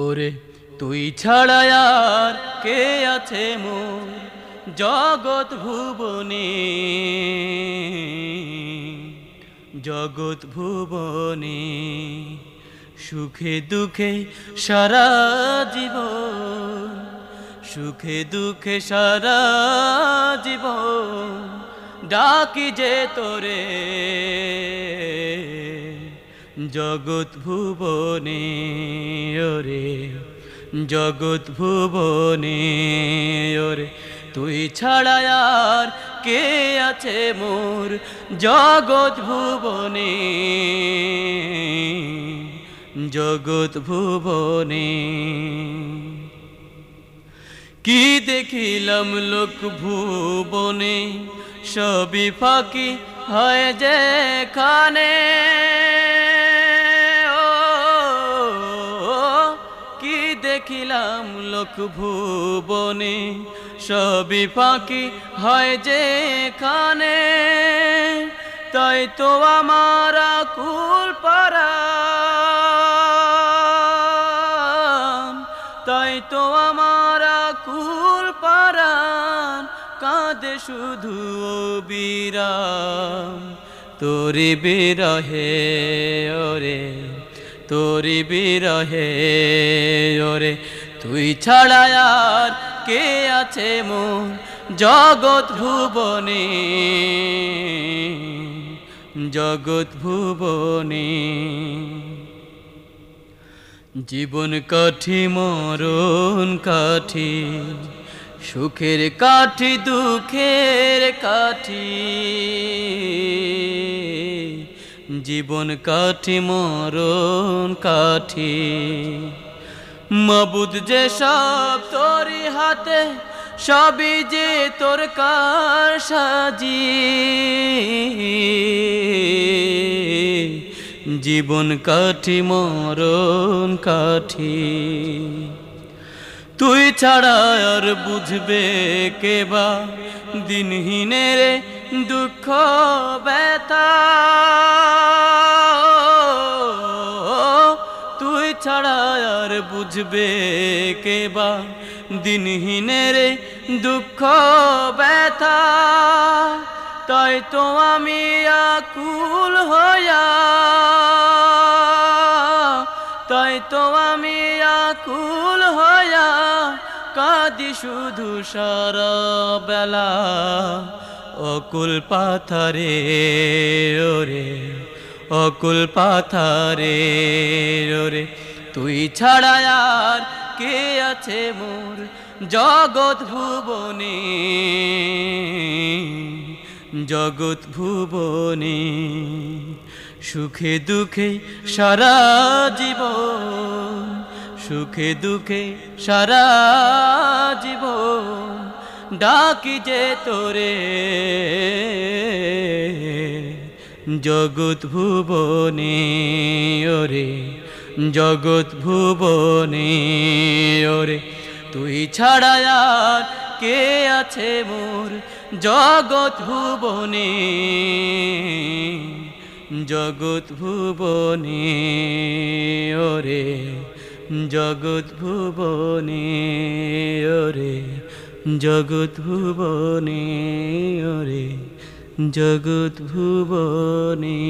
ওরে, তুই ছাড়া আর কে আছে মোর জগৎ ভুবনে। জগৎ ভুবনে। সুখে দুঃখে সারা জীবন। সুখে দুঃখে সারা জীবন। ডাকি যে তোরে। জগৎ ভুবনে, ওরে, জগৎ ভুবনে, ওরে। তুই ছাড়া আর কে আছে মোর জগৎ ভুবনে? জগৎ ভুবনে। কি দেখিলাম লোক ভুবনে, সবই ফাঁকি হয় যে দেখিলাম লোক ভুবনে, সবই ফাঁকি হয় যে খানে তাই তো আমার কুল পারা তাই তো আমার কুল পারান কাঁদে শুধু বিরাম, তোরি বিরহে ওরে। তোরি বিরহে, ওরে তুই ছাড়া আর কে আছে মন? জগৎ ভুবনে জগৎ ভুবনে। জীবন কাঠি, মরণ কাঠি, সুখের কাঠি, দুঃখের কাঠি। জীবন কাঠি, মরণ কাঠি। মবুদ যে সব তোরি হাতে, সবই যে তোর কার সাজি। জীবন কাঠি, মরণ কাঠি। তুই ছাড়া আর বুঝবে কেবা দিনহীনের দুঃখ, ব্যথা। ছাড়া আর বুঝবে কেবা দিনহীনের দুঃখ, ব্যথা, তাই তো আমি আকুল হইয়া, তাই তো আমি আকুল হইয়া কাঁদি শুধু সারা বেলা। অকুল পাথারে ওরে, অকুল পাথারে ওরে। তুই ছাড়া আর কে আছে মোর জগৎ ভুবনে? জগৎ ভুবনে। সুখে দুঃখে সারা জীবন, সুখে দুঃখে সারা জীবন ডাকি যে তোরে। জগৎ ভুবনে ওরে। জগৎ ভুবনে, ওরে, তুই ছাড়া কে আছে মোর জগৎ ভুবনে? জগৎ ভুবনে, ওরে, জগৎ ভুবনে, ওরে, জগৎ ভুবনে, ওরে, জগৎ ভুবনে।